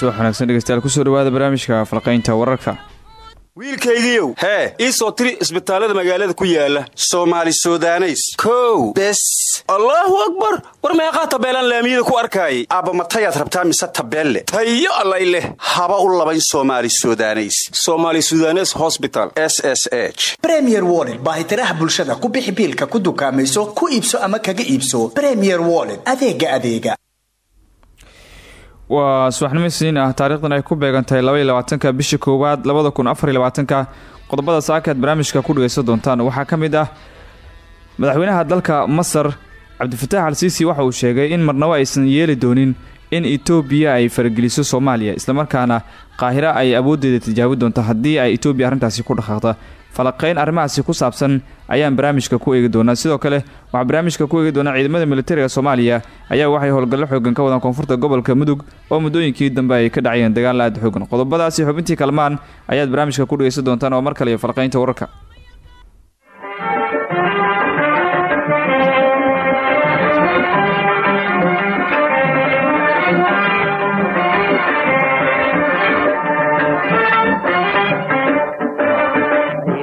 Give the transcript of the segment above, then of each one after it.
subax wanaagsan dhegeystayaal ku soo dhawaada barnaamijka falqaynta wararka. Wiilkaygiiow hee ii soo tiri isbitaallada magaalada ku yaalla soomaali sudaneys. Kow bes. Allaahu akbar! War meeqaa tabeelaan laamiyada ku arkaayay? Aabba matayaad rabtaa mise tabeelle? Tayo allay leh. Haba u labayn somaali sudaneys. Somaali sudanes hosbital s s h. Bremier woled baahitiraha bulshada ku bixi biilka ku dukaamayso ku iibso ama kaga iibso. Bremier woled adeega adeega waa subaxnimo isniin ah taarikhdan ay ku beegantahay labaiyo labaatanka bisha koowaad labada kun afariyo labaatanka qodobada saakaad barnaamijka ku dhageysan doontaan. Waxaa ka mid ah madaxweynaha dalka masar cabdifataax al siisi waxa uu sheegay in marnabo aysan yeeli doonin in etoobiya ay farageliso soomaaliya islamarkaana qaahira ay awooddeeda tijaabi doonto haddii ay etoobiya arrintaasi ku dhaqaaqda falaqayn arrimahaasi ku saabsan ayaan barnaamijka ku eegi doonaa. Sidoo kale waxaa barnaamijka ku eegi doonaa ciidamada militariga soomaaliya. Ayaa waxay howlgallo xoogan ka wadaan koonfurta gobolka mudug oo muddooyinkii dambe ay ka dhacayeen dagaal aad xoogan qodobadaasi xubintii kalmaan ayaad barnaamijka ku dhegeysan doontaan oo mar kale iyo falaqaynta wararka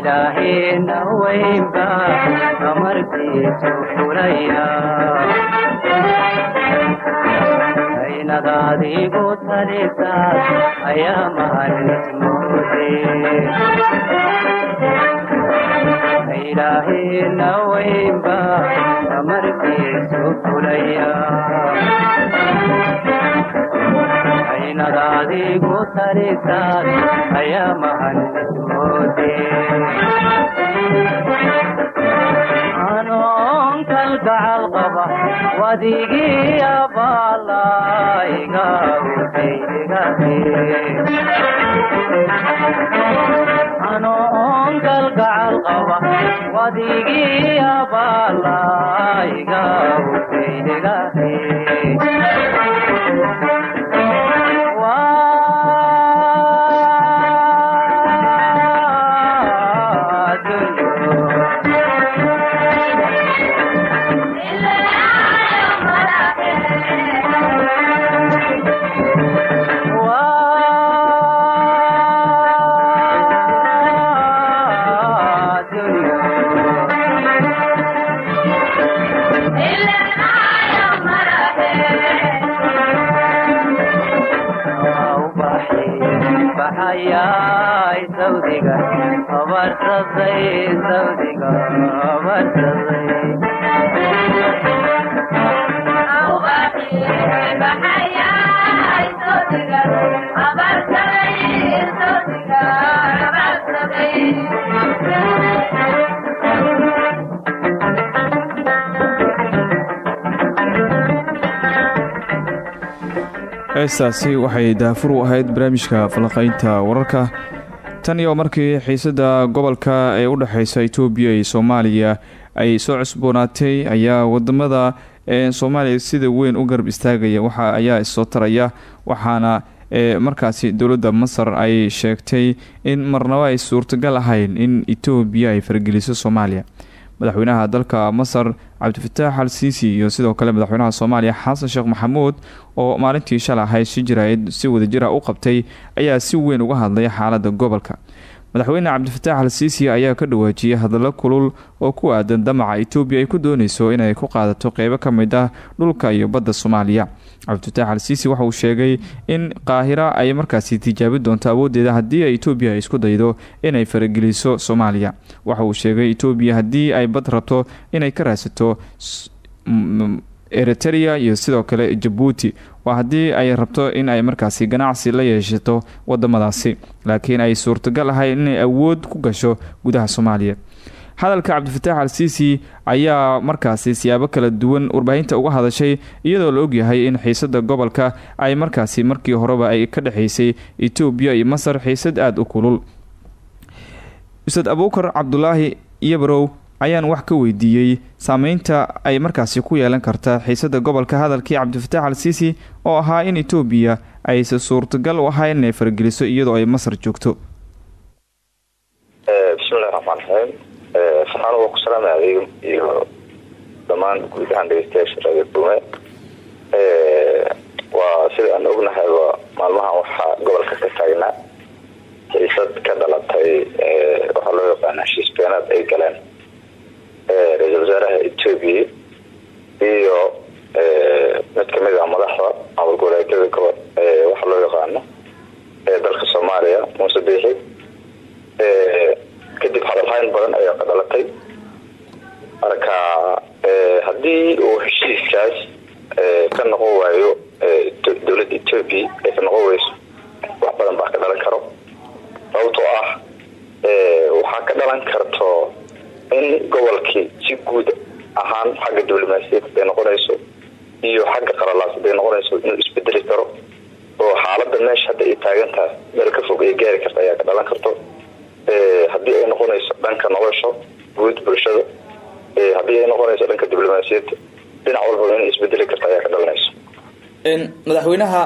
ilaahena weynba amarkiisu fulaya aynad adigu talisaas ayaa mahadismoode ilaahena weynba amarkiisu fulaya aynad adigu talisaas ayaa mahadismoode anoon kalgacal qaba wadigii abaalayga anoon kalgacal qaba wadigii abaalayga usaydegahe heestaasi waxay daafur u ahayd barnaamijka falaqaynta wararka tan iyo markii xiisada gobolka ee u dhexeysa etoobiya iyo soomaaliya ay soo cusboonaatay ayaa waddamada soomaaliya sida weyn u garab istaagaya. Waxa ayaa issoo taraya waxaana markaasi dowladda masar ay sheegtay in marnabo ay suurtagal ahayn in etoobiya ay fargeliso soomaaliya madaxweynaha dalka masar cabdifataax al siisi iyo sidoo kale madaxweynaha soomaaliya xasan sheekh maxamuud oo maalintii shalay ahayd si jiraayad si wadajira u qabtay ayaa si weyn uga hadlay xaalada gobolka madaxweyne cabdifataax al siisi ayaa ka dhawaajiyay hadallo kulul oo ku aadan damaca etoobiya ay ku dooneyso inay ku qaadato qeybo ka mid ah dhulka iyo badda soomaaliya. Cabdifataax al siisi waxa uu sheegay in qaahira ay markaasi tijaabi doonto awooddeeda haddii ay etoobiya isku daydo inay farageliso soomaaliya. Waxa uu sheegay etoobiya haddii ay bad rabto inay ka raadsato eritrea iyo sidoo kale jabuuti waa haddii ay rabto in ay markaasi ganacsi la yeeshato wadamadaasi laakiin ay suurtagal ahayn inay awood ku gasho gudaha soomaaliya. Hadalka cabdifataax al siisi ayaa markaasi siyaabo kala duwan warbaahinta uga hadashay iyadoo la ogyahay in xiisada gobolka ay markaasi markii horeba ay ka dhexeysay etoobiya iyo masar xiisad aada u kulul. Ustaad abuukar cabdulaahi iyobarow ayaan wax ka weydiiyey. Saameynta ay markaasi ku yeelan karta xiisada gobolka hadalkii cabdifataax al siisi oo ahaa in etoobiya ayse suurtagal u ahaa inay fargeliso iyadoo ay masar joogto. Eh, Bismillahi raxmaan raxiim farxaan eh, waa ku iyo dhammaan guud eh, waa sida ognahayba maalmahan waxaa gobolka ka taagnaa. Xiisad ka dhalatay waxaa loo yaqaana heshiis beenaad ay galeen ra'isul wasaaraha etoobiya iyo mid ka mid a ah madaxda maamul goboleedyada waxa loo yaqaano ee dalka soomaaliya muuse biixi kadib hadalhayn badan ayaa ka dhalatay. Marka haddii uu heshiiskaas ka noqon waayo dowladda etoobiya ay ka noqon weyso wax badan baa ka dhalan karo. Sababtoo ah waxaa ka dhalan karto in gobolkii si guud ahaan xagga diblomaasiyad ay noqonayso iyo xagga qalalaas ay noqonayso inuu isbedeli karo oo xaalada meesha hadda ay taagan tahay meel ka fog ay gaari karta ayaa ka dhalan karto. Haddii ay noqonayso dhanka nolosha guud bulshada haddii ay noqonayso dhanka diblomaasiyadda dhinac walbaba inay isbedeli karta ayaa ka dhalanayso. Madaxweynaha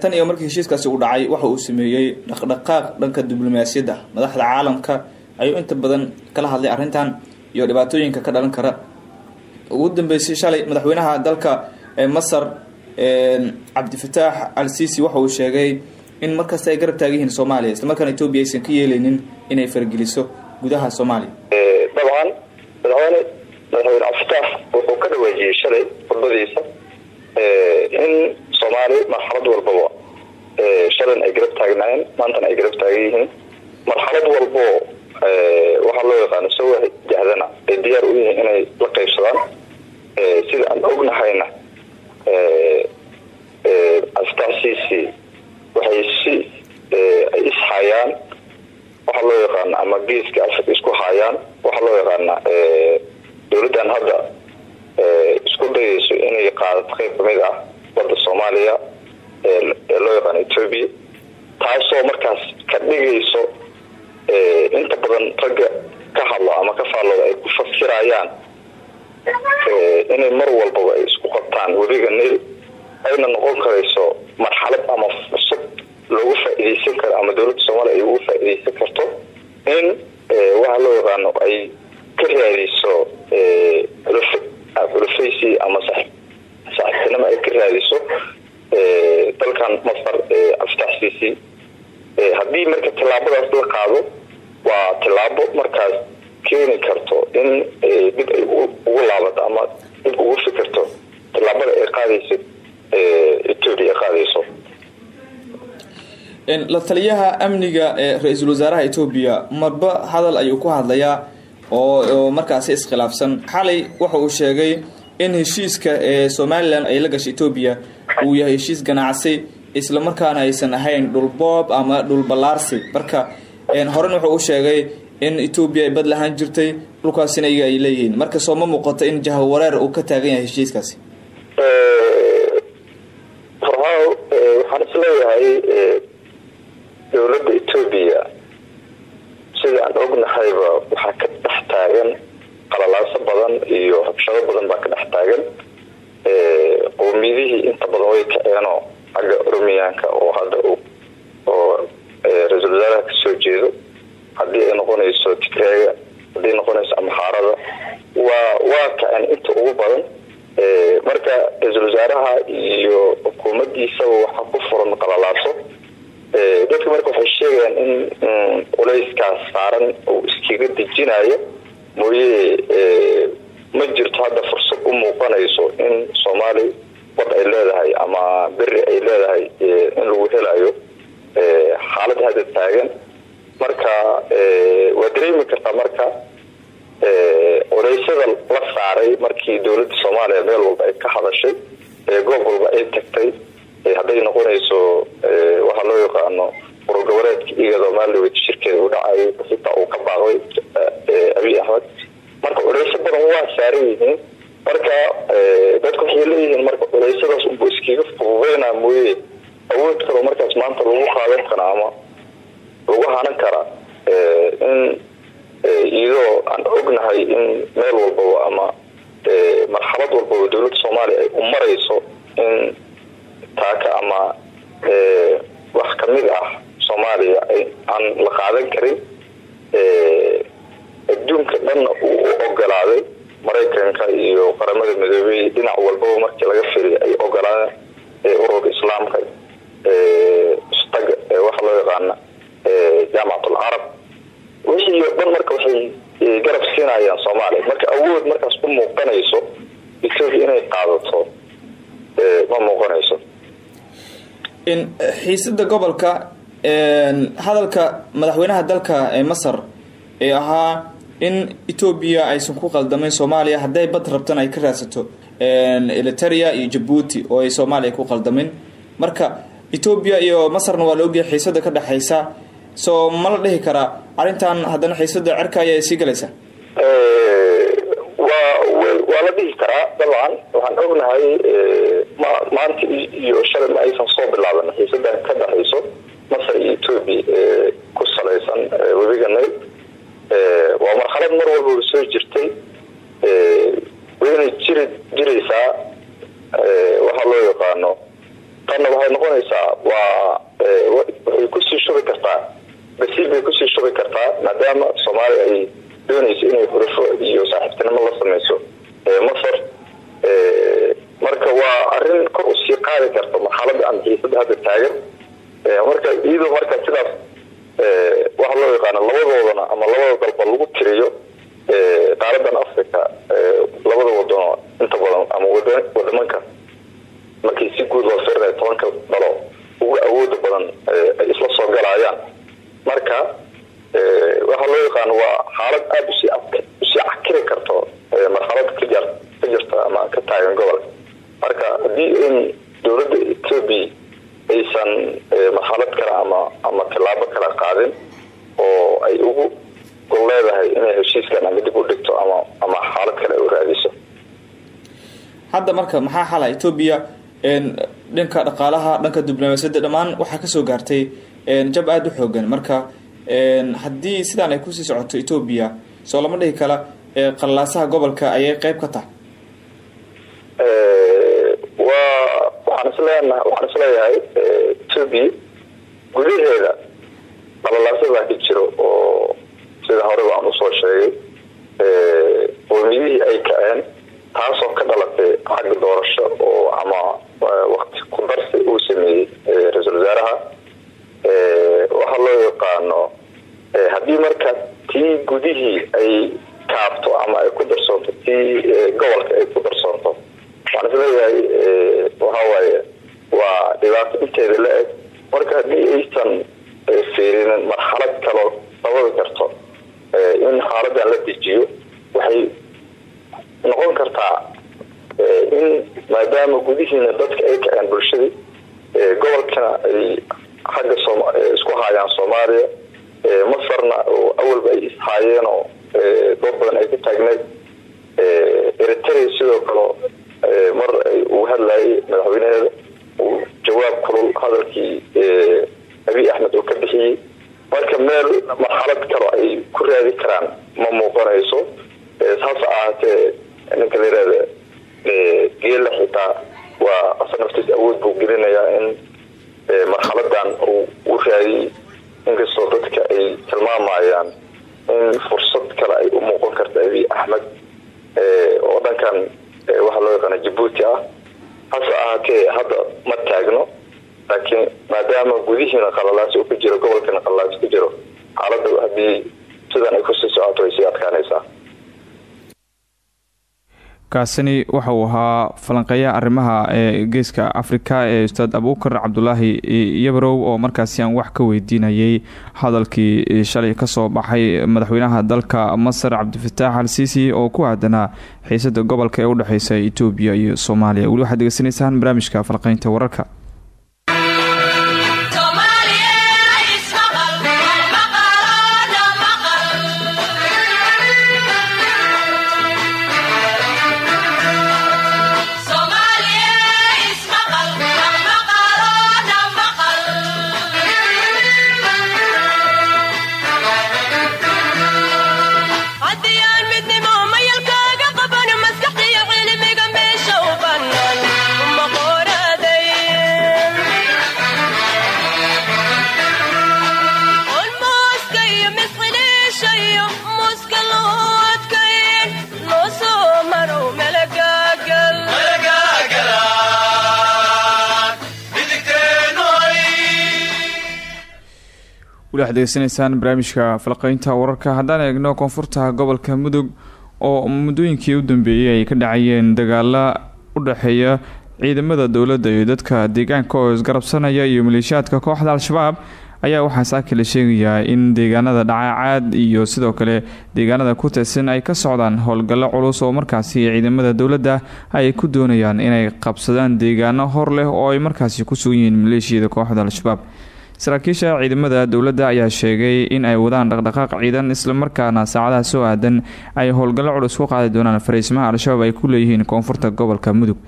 tan iyo markii heshiiskaasi uu dhacay waxa uu sameeyey dhaqdhaqaaq dhanka diblomaasiyadda madaxda caalamka ayuu inta badan kala hadlay arrintan iyo dhibaatooyinka ka dhalan kara. Ugu dambeysay shalay madaxweynaha dalka masar cabdifataax al sisi waxa uu sheegay in markasta ay garab taagan yihiin soomaaliya islamarkaana etoobiya aysan ka yeeleynin inay fargeliso gudaha soomaaliya. Dabcan madaxweyne madaxweyne cabdifataax wuxuu ka dhawaajiyey shalay khudbadiisa in soomaaliya marxalad walbaba shalan ay garab taagnaayeen maantana ay garab taagan yihiin marxalad walbo waxaa loo yaqaano soo jahdana. Ay diyaar u yihiin inay la qaybsadaan. Sida aan ognahayna cabdifataxsiisi waxay si ay ishayaan waxaa loo yaqaana ama geeska africa isku hayaan waxaa loo yaqaana dowladdan hadda isku dayayso inay qaadato qayb ka mid ah wadda soomaaliya ee loo yaqaano etoobiya taasoo markaas ka dhigayso inta badan ragga ka hadlo ama ka faallooda ay ku fakirayaan inay mar walbaba ay isku qabtaan. Webiga nil ayna noqon karayso marxalad ama fursad loogu faa-ideysan karo ama dowladda soomaaliya ay ugu faa-ideysan karto in waxa loo yaqaano ay ka raadiso xulufaysi ama saaxiibtinimo ay ka raadiso dalkan masar cabdifataxsiisi haddii marka tillaabadaas la qaado waa tillaabo markaas keeni karto in dib ay ugu laabato ama dib ugu fikirto tillaabada ay qaadayso etoobiya ay qaadayso. La taliyaha amniga ee ra'iisul wasaaraha etoobiya marba hadal ayuu ku hadlayaa oo markaasi iskhilaafsan. Xalay waxa uu sheegay in heshiiska ee somalilan ay la gashay etoobiya uu yahay heshiis ganacsi islamarkaana aysan ahayn dhulboob ama dhul ballaarsi. Marka horena wuxuu u sheegay in etoobiya ay bad lahaan jirtay dhulkaasina iyaga ay leeyihiin. Marka soo ma muuqato in jahawareer uu ka taagan yahay heshiiskaasi? Farxaaw waxaan is leeyahay dowladda etoobiya sida aan ognahayba waxaa ka dhex taagan qalalaaso badan iyo rabshado badan baa ka dhex taagan. Qowmiyadihii inta badan way kaceenoo xagga oromiyaanka oo hadda oo ra'iisul wasaaraha jeedo haddii ay noqonayso tigreega haddii noqonayso amxaarada waa waa kaceen inta ugu badan. Marka ra'iisul wasaaraha iyo xukuumadiisaba waxaa ku furan qalalaaso dadka marka waxay sheegayaan in culayskaas saaran uu iskaga dejinayo mooye ma jirto hadda fursad u muuqanayso in soomaali wad ay leedahay ama beri ay leedahay in lagu helayo. Xaalad hadda taagan marka waa dareemi kartaa marka culeysyada la saaray markii dowladda soomaaliya meel walba ay ka hadashay goob walba ay tagtay hadday noqonayso waxaa loo yaqaano urugoboleedka iyadoo maaliwed shirkeeda u dhacay xitaa uu ka baaqday abiy axmed marka culeysyo badan waa saaran yihiin marka dadku waxay leeyihiin marka culeysyadaas unbu iskiga fududeynaa mooye. Awood kaloo markaas maanta lagu qaadan kara lagu hanan kara in iyadoo aan ognahay in meel walbaba ama marxalad walbaba dowladda soomaaliya ay u marayso in taaka ama wax ka mid ah soomaaliya aan la qaadan karin adduunka dhanna uu ogolaaday maraykanka iyo qaramada midoobey dhinac walbaba markii laga firiya ay ogolaadeen ururka islaamka istaga waxa loo yaqaana jaamacat alcarab wixii o dhan marka waxay siinayaan soomaaliya. Marka awood markaas u muuqanayso etoobiya inay qaadato ma muuqanayso. Xiisada gobolka hadalka madaxweynaha dalka ee masar ee ahaa in etoobiya aysan ku qaldamayn soomaaliya hadday bad rabtan ay ka raadsato eliteria iyo jabuuti oo ay soomaaliya ku qaldamin marka etoobiya iyo masarna waa la ogyahay xiisada ka dhexaysa soo ma la dhihi karaa arrintan haddana xiisada cerka ayaa sii galaysa waa waa la dhihi karaa dabcan waxaan ognahay ma maanta iyo shalay ma aysan soo bilaaban xiisada ka dhexayso masar iyo etoobiya ee ku salaysan webiga nayl waa marxalad mar walbaba soo jirtay. Wayna jiri jiraysaa. Waxaa loo yaqaano tanna waxay noqonaysaa waa waxay ku sii shubi kartaa. Basiil bay ku sii shubi kartaa maadaama soomaaliya ay doonayso inay xurufo iyo saaxiibtinimo la sameyso masar marka waa arrin kor u sii qaadi karta marxalada ama xiisada hadda taagan. Marka iyadoo marka sidaas waxaa loo yaqaano labadoodana ama labada dalba lagu tiriyo qaaradan africa labada wadano inta badan ama wadamanka markii si guud loo firinay tobanka dalo ugu awooda badan ay isla soo galayaan. Marka waxaa loo yaqaano waa xaalad aada u sii cakiri karto marxalada ka jar ka jirta ama ka taagan gobolka. Marka haddii in dowladda etoobiya aysan marxalad kale ama ama tilaabo kale qaadin oo ay ugu gol leedahay inay heshiiskan ama dib u dhigto ama ama xaalad kale u raadiso. Hadda marka maxaa xala etoobiya dhanka dhaqaalaha dhanka diblomaasiyadda dhammaan waxaa ka soo gaartay jab aada u xoogan. Marka haddii sidaan ay ku sii socoto etoobiya soo lama dhihi kala qallaasaha gobolka ayay qeyb ka tahay? Waxaan isleena waxaan is leeyahay etoobiya gudaheeda qalalaasada ka jiro oo sida horeba aan u soo sheegay. Qoomiyadihii ay kaceen taasoo ka dhalatay xagga doorasho oo ama wakti ku darsi uu sameeyey ra'iisul wasaaraha waxaa loo yaqaano haddii marka tii gudihii ay kaabto ama ay ku darsoonto tii gobolka ay ku darsoonto waxaan is leeyahay waxawaaye waa dhibaato inteeda la eg. Marka haddii aysan fiirinin marxalad kaloo sababi karto in xaaladan la dejiyo waxay noqon kartaa in maadaama gudihiina dadka ay kaceen bulshadii gobolkana ay xagga isku haayaan soomaaliya masarna oo awalba ay ishaayeen oo dad badan ay ka taagneyd eritrea sidoo kale mar uu hadlayay madaxweyneheeda uu jawaab kulul hadalkii abiy axmed uu ka bixiyey marka meel marxalad kalo ay ku raadi karaan ma muuqanayso saas ahaatee ninka la yirahda geela xitaa waa asa naftiis awood buu gelinayaa in marxaladan uu u raadiyey inkastoo dadka ay tilmaamayaan in fursad kale ay u muuqan karta abiy axmed oo dhankan waxaa loo yaqaana jabuuti ah hase ahaatee hadda ma taagno laakiin maadaama gudihiina qalalaas uu ku jiro gobolkiina qalalaas ku jiro xaalada haddii sidan ay ku sii socoto way sii adkaanaysaa kaasini waxa uu ahaa falanqeeyaha arrimaha ee geeska afrika ee ustaad abuukar cabdulaahi yabarow oo markaasi aan wax ka weydiinayay hadalkii shalay ka soo baxay madaxweynaha dalka masar cabdifataax al siisi oo ku aadanaa xiisada gobolka ee udhexeysa etoobiya iyo soomaaliya. Weli waxaad degeysanaysaan barnaamijka falqeynta wararka weli waxaad degeysanaysaan barnaamijka falqeynta wararka. Haddaan eegno koonfurta gobolka mudug oo muddooyinkii u dambeeyey ay ka dhacayeen dagaala u dhexeeya ciidamada dowladda iyo dadka deegaanka oo isgarabsanaya iyo maleeshiyaadka kooxda al-shabaab ayaa waxaa saaki la sheegayaa in deegaanada dhacacaad iyo sidoo kale deegaanada ku tirsan ay ka socdaan howlgallo culus oo markaasi ciidamada dowladda ay ku doonayaan inay qabsadaan deegaano hor leh oo ay markaasi ku sugan yihiin maleeshiyada kooxda al-shabaab saraakiisha ciidamada dowladda ayaa sheegay in ay wadaan dhaqdhaqaaq ciidan islamarkaana saacadaha soo aadan ay howlgallo culus ku qaadi doonaan fariismaha al-shabaab ay ku leeyihiin koonfurta gobolka mudug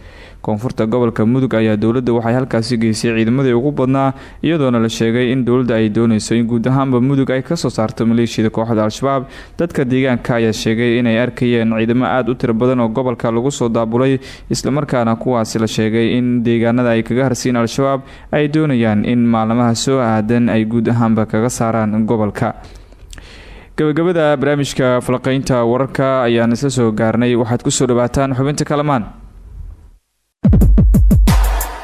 koonfurta gobolka mudug ayaa dowladda waxay halkaasi geysay ciidamadii ugu badnaa iyadoona la sheegay in dowladda ay dooneyso in guud ahaanba mudug ay ka soo saarto maleeshiyada kooxda al-shabaab. Dadka deegaanka ayaa sheegay inay arkayeen ciidamo aada u tiro badan oo gobolka lagu soo daabulay islamarkaana kuwaasi la sheegay in deegaanada ay kaga harsiin al-shabaab ay doonayaan in maalmaha soo aadan ay guud ahaanba kaga saaraan gobolka. Gabagabada barnaamijka falaqeynta wararka ayaan isla soo gaarnay. Waxaad ku soo dhawaataan xubinta kalamaan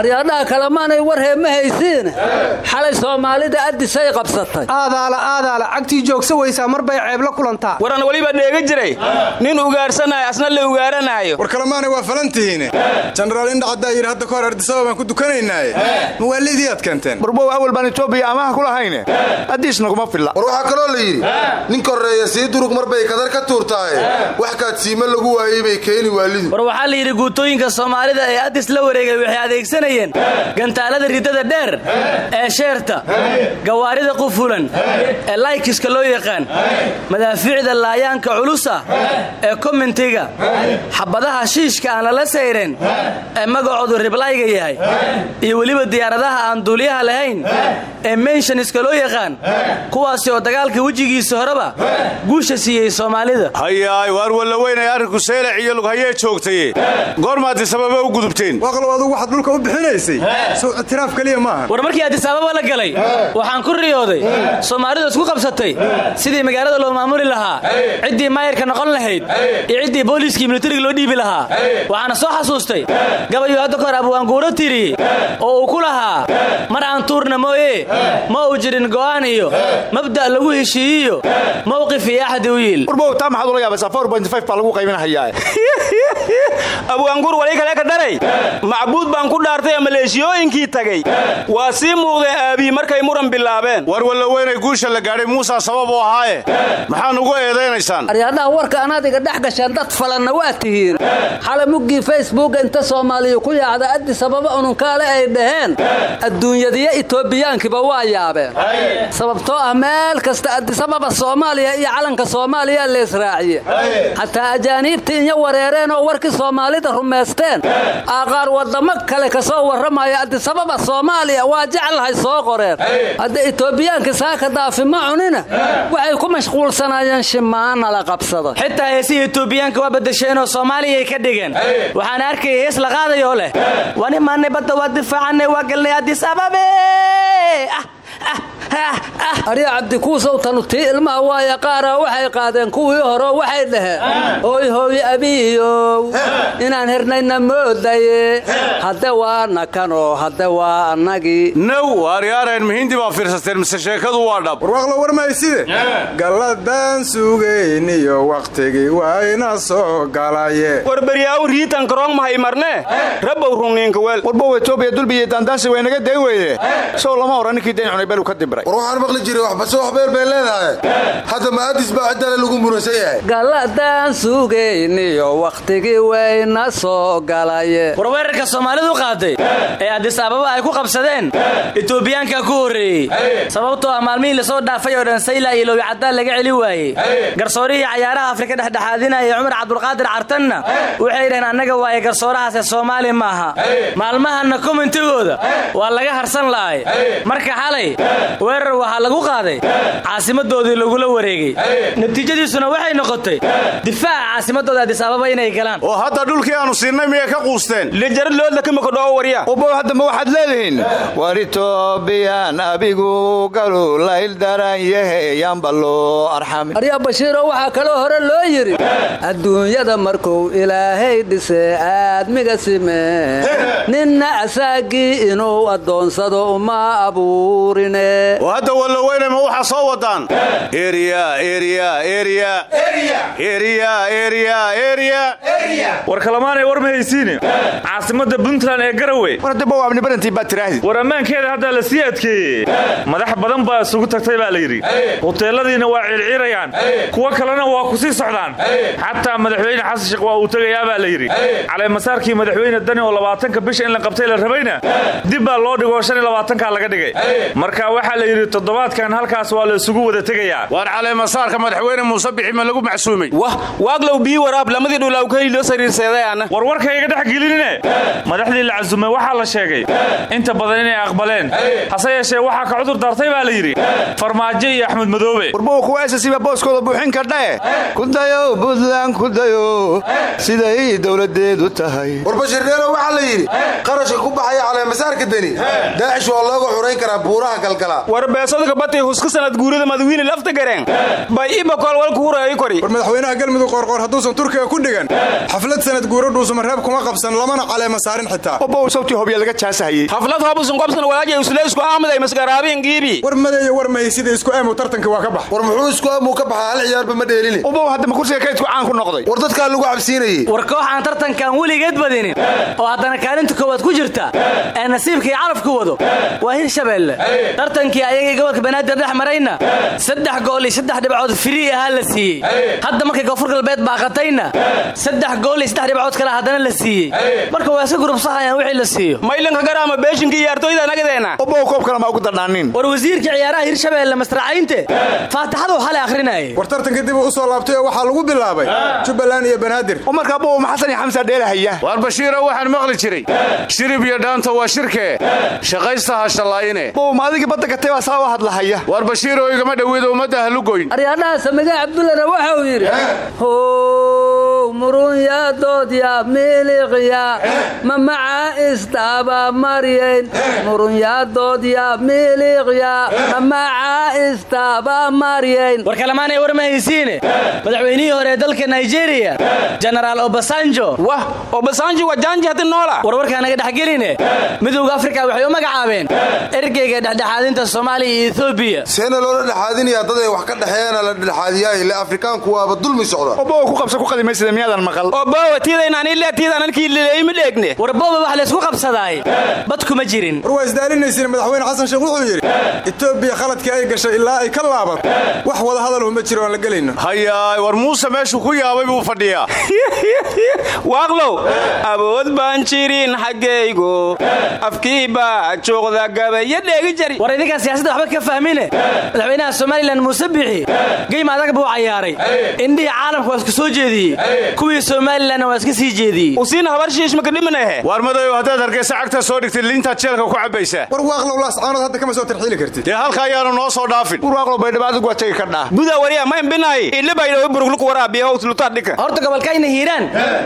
aryaadhaha kalamaanay war heema haysiine xalay soomaalida addisay qabsatay. Aadaala aadaala cagtii joogsa weysaa mar bay ceebla kulantaa waran weliba dheega jiray. Nin ugaarsanaayo asna la ugaaranaayo war kalemaanay waa falantihiine jenaraal indhacaddaa yidhi hadda kahor ardisaba baan ku dukanaynaaye mawaalidii aad keenteen burbow awal baan etoobiya amaha ku lahayne. Addiis naguma filla. War waxaa kaloo la yidhi nin korreeya sii durug mar bay kadar ka tuurtaaye. Wax kaadsiime lagu waayey bay keeni waalidu war waxaa la yidhi guutooyinka soomaalida ee addis la wareegay waxay adeegsanayeen gantaalada ridada dheer ee sheerta gawaarida qufulan ee laykiska loo yaqaan madaafiicda laayaanka culusa ee komentiga xabadaha shiishka aan lala sayren ee magacoodu riblayga yahay iyo weliba diyaaradaha aan duuliyaha lahayn ee menshaniska loo yaqaan kuwaasi oo dagaalka wejigiisa horeba guusha siiyey soomaalida. Hayaay waar walla weynay arrinku seelac iyo lughayee joogtaye goormaaddi sababa u gudubteen u sow ictiraaf keliya maaha. War markii addisaababa la galay. Waxaan ku riyooday. Soomaalidu isku qabsatay. Sidii magaalada loo maamuli lahaa. Ciddii maayarka noqon lahayd. Iyo ciddii booliiskii militariga loo dhiibi lahaa. Waxaana soo xasuustay. Gabayuu hadda kahor abwaanguuro tiri oo uu ku lahaa mar aan tuurna mooye ma uu jirin go'aan iyo mabda' lagu heshiiyiyo mowqif iyo axdi u yiil. Burbow taa maxaad ula yaabaysaa baa lagu qaybinahayaa abwaanguur wali kale ka dharay macbuud baan ku dhaartay ee maleeshiyooyinkii tagay. Waa sii muuqdeen aabii markay muran bilaabeen. War walla weynay guusha la gaadhay muusaa sabab u ahaaye. Maxaa nugu eedaynaysaan. Aryaadhaha warka anaad iga dhex gasheen dad falanna waa tihiin. Xalay muggii facebooka inta soomaaliya ku yaacda addi sababa ununkaale ay dhaheen adduunyadiyo itoobiyaankiba waa yaabeen. Sababtoo ah meel kasta addisababa soomaaliya iyo calanka soomaaliya la israaciye xataa ajaaniibtii inya wareereen oo warkii soomaalida rumaysteen aqaar wadamo kale ka soo warramaya addisababa soomaaliya waa jeclahay soo qoreen. Hadda itoobiyaanka saaka daafi ma cunina waxay ku mashquulsanaayeen shimaana la qabsado. Xitaa heesihii itoobiyaanka waa badasheenoo soomaaliyay ka dhigeen. Waxaan arkaya hees la qaadayoo leh. Waan imaanay badda waa difaacanay waa galnay addis ababe arya cabdikuusow tanu tii ilmaha waaya qaara waxay qaadeen kuwii horo waxay dhaheen. Hooy hooy abiyow inaan hernayna moodaye hadde waana kanoo hadde waa annagii now waaryaareen mihiindii baa fiirsateen mise sheekadu waa dhab. Warwaaqlo war mahayside galladaan sugayniyo wakhtigii wayna soo galaye warbaryaaw riitan karoong mahay marne? Rabbow rungniinka weel. Warbow etoobiya dulbiyo daandaansi way naga dayn weyde sow lama oran ninkii dayn cunay belu ka war waxaan maqli jiray waxbase wax beel bay leedahay. Hadda maadis baa ciddale lagu muransan yahay. Galladaan sugayniyo wakhtigii wayna soo galaye. War weerarka soomaalidu qaaday ee addis ababa ay ku qabsadeen itoobiyaanka ku horreeyey sababtoo ah maalmihii la soo dhaafay oo dhan sayla iyo lowicadaan laga celi waayey. Garsoorihii cayaaraha afrika dhexdhexaadinaya cumar cabdulqaadir cartanna waxay dhaheen annaga waaye garsoorahaase soomaali maaha. Maalmahanna komentigooda waa laga harsan la'ay marka xalay weerar waxaa lagu qaaday caasimadoodii lagula wareegay. Natiijadiisuna waxay noqotay difaaca caasimadooda addis ababa inay galaan. Oo hadda dhulkii aanu siinay miyay ka quusteen. Lijarad loodla kamakadhoo warya ubow haddama waxaad leedihiin? War itoobiyan abigu galu layl daran yahe yaanba loo aryaa bashiiro waxaa kaloo hore loo yidhi adduunyada markuu ilaahay dhise aadmiga simee ninna asaagii inuu addoonsado uma abuurine oo hadda walloweyne ma waxaa soo wadaan eriya eriya eriya. Eriya. Eriya eriya war kalamaanay war ma haysiine. Caasimada puntland ee garowe war ammaankeeda haddaa la sii adkeeyey madax badan baa isugu tagtay baa la yidhi. Huteeladiina waa ciirciirayaan kuwo kalena waa ku sii socdaan. Xataa madaxweyne xasan sheekh waa uu tegayaa baa la yidhi. Caleemasaarkii madaxweyne dani oo labaatanka bisha in la qabtay la rabayna dib baa loo dhigoo shan iyo labaatankaa laga dhigay. Marka waxaa la yidhi toddobaadkan halkaas waa la isugu wada tegayaa. Waar caleemasaarka madaxweyne muuse bixi ma lagu macsuumay wah waaglow bii waraab lamadii dhulaaw ka heliyo sariirseedayaana war warka iga dhex gelinine? Madaxdii la casumay waxaa la sheegay inta badan inay aqbaleen. Hase yeeshee waxaa ka cudur daartay baa la yidhi farmaajo iyo axmed madoobe. Warbow kuwa esasiba booskooda buuxin kardhae kudayow buntland kudayow siday dowladeedu tahay. War bashirdeelo waxaa la yidhi qarashka ku baxaya caleemasaarka deni daacish waa looga xurayn karaa buuraha galgala war beesodka batay huska sanad guurida madawiine lafta gareen. Bay ibakol walku hurayi kori. War madaxweynaha galmudug qoorqoor hadduusan turkiga ku dhigan xaflad sanad guuro dhuusamareeb kuma qabsan lamana caleema saarin xitaa. Obow sawtii hobya laga jaasahayey xaflad hobusun qobsan walaaja usle isku ahmaday masgaraabiin giibi. War madeeyo war mahay sida isku aamu tartanka waa ka bax. War muxuu isku aamuu ka baxaa? Hal ciyaarba ma dheelini. Obow haddama kursiga kaydku caan ku noqday? War dadkaa lagu cabsiinayey war koox aan tartankan weligeed badinin oo haddana kaalinta koowaad ku jirta ee nasiibkii calafku wado waa hirshabeelle tartankii ayagii gobolka banaadir dhex marayna. Saddex gool iyo saddex dhibcood firii ahaa la siiyey. Hadda markay koonfur galbeed baaqatayna saddex gool iyo saddex dhibcood kale haddana la siiyey. Marka waa iska gurubsahayaan wixii la siiyo. Maylanka garaama beeshinka iyo artoyda nagadeena obow koob kale ma ugu dardhaanin war wasiirka ciyaaraha hirshabeelle masracaynte faataxadu xalay akhrinayay. War tartanka dib u soo laabtay oo waxaa lagu bilaabay jubbaland iyo banaadir. Oo markaa bow maxasan iyo xamsa dheelahaya. Waar bashiiro waxaan maqli jiray. Shirib iyo dhaanta waa shirkee shaqaysta ha shallaayine bow ma adigii badda gatay baa saa u hadlahaya waar bashiiro igama dhoweedo ummadda halugoyn aryaadhaha samige cabdullana waxa uu yidhi how murunyadoodya miliqya ma maca istaaba maryayn murunyadoodya miliqya ma maca istaaba maryayn war war ma haysiine? Madaxweynihii hore ee dalka nigeria jenaraal obasanjo. Wah obasanjo waa jaanji hadi noola. War warkaa naga dhexgeline midowda afrika waxay u magacaabeen ergeyga dhexdhexaadinta soomaaliya iyo etoobiya seena loola dhexaadinayaa dad ay wax ka dhexeeyana la dhexaadiyaa ile afrikaanku waaba dulmi socda obow ku qabsa ku qadimaysida miyaadan maqal? Obowa tiidaynanile tiidanalkii lileeyma dheegne war booba wax laysku qabsadaay. Bad kuma jirin. War waa isdaalinaysiin madaxweyne xasan sheekh wuxuu yidhi etoobiya khaladkii ay gashay ilaa ay ka laabato wax wada hadalhu ma jiro aan la gelayno. Hayaay war muuse meeshuu ku yaabay buu fadhiyaa. Waaqlow awood baan jirin xaggaygo afkii baa juuqda gabayo dheegi jari siyaasadda waxba ka fahmine? Madaxweynaha somalilan muuse bixi geyma adag buu cayaaray. Indhihii caalamka waa isku soo jeediyey kuwii somalilanna waa iska sii jeediyey. Usiina habar shiishmaka dhiminahe waar madayo haddaad hargeysa cagta soo dhigtid liintaad jeelka ku cabbaysaa war waaqlow laascaanood hadda kama soo tarxiili kartid. Dee halka ayaanu noo soo dhaafin. War waaqlow baydhabo adigu waa tegi kardhaa buda wariya maynbinaay ile baydhabo burugluk waraabiya howslutaadhika horta gobolkayna hiiraan.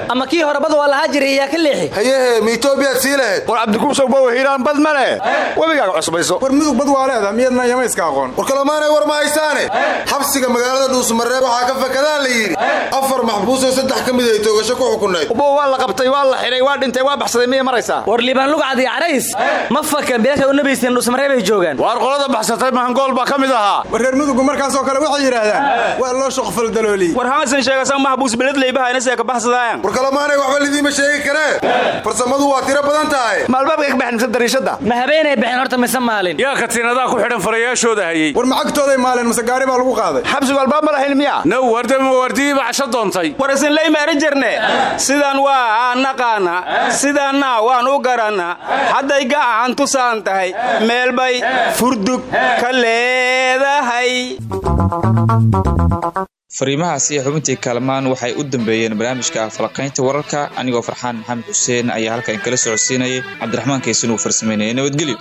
Ama kii horebada waa lahaa jiray ka leexi. Hayehe ma etoobiyaad sii lahayd war cabdikuusow bow hiiraan bad ma leh. Webigaaga cusbayso. War mudug bad leedaha miyadna yamayska aqoon. War kalamaanay war ma haysaane? Xabsiga magaalada dhuusmareeb waxaa ka fakadaan la yidhi. Afar maxbuusoo saddex ka mid ay toogasho ku xukunayd. Bow waa la qabtay waa la xidhay waa dhintay waa baxsaday miyay maraysaa war liibaan lugcad iyo carays. Ma fakan beesha u nabaysteen dhuusmareeb ay joogaan. Waar qolada baxsatay mahangool baa ka mid ahaa. War reer mudugu markaasoo kale waxay yidhaahdaan waa loo shoqfaldalooliyey war haasan sheegasan maxbuus beled leybahayna seeka baxsadaayan war kalamaanay waxba lidiima sheegi karee farsamadu waa tiro badan tahay. Maalbaabka ka baxin mise dariishadda. Ma habeenay baxeen horta mise maalin. Yaa katiinadaa ku xidhan farayaashooda hayey war macagtooday maaleen mase gaari baa lagu qaaday? Xabsigu albaab ma lahayn miya? Now wardama wardiyii baxsho doontay. War isin laymaari jirne? Sidaan waa naqaana sidaanna waan u garanna hadday gacan tusaan tahay meel bay furdug ka leedahay fariimahaasi xubintii kaalmaan waxay u dambeeyeen barnaamijka falaqaynta wararka. Anigoo farxaan maxamed xuseen ayaa halkan kala socodsiinayay. Cabdiraxmaan kaysan uu farsamaynaya nabadgelyo